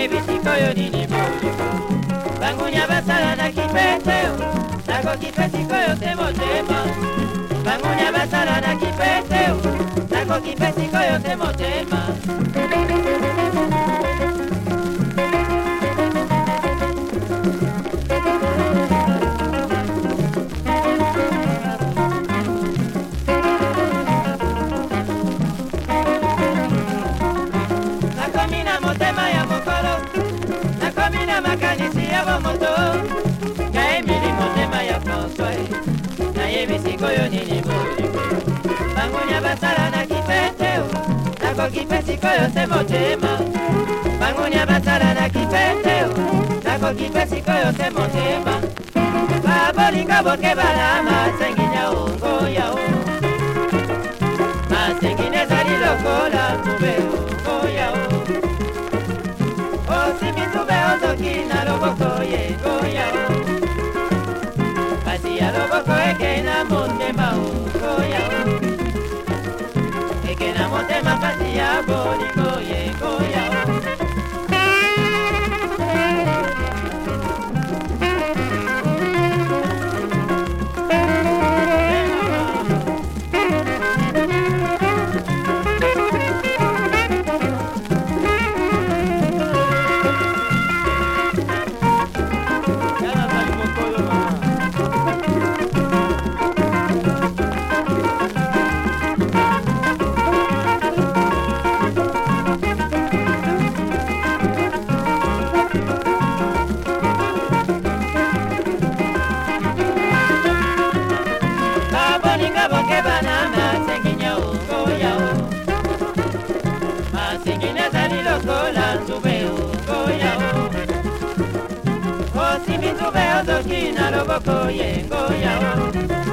nayebi sikoyo nini bolingo bangunya basala nakipe ete nakoki mpe sikoyo te motema bangunya basala nakipe ete nakoki mpe sikoyo te motema motema ya mokolo nakomi na makanisi ya bomoto naemili motema ya françois nayebi sikoyo nini bolingo bangunia basala na kipete nakoki mpe sikoyo se motema bangunia basala na kipete nakoki mpe sikoyo se motema babolinga boke balama senginya ongo yao Oh yeah. bazoki na yengo yawa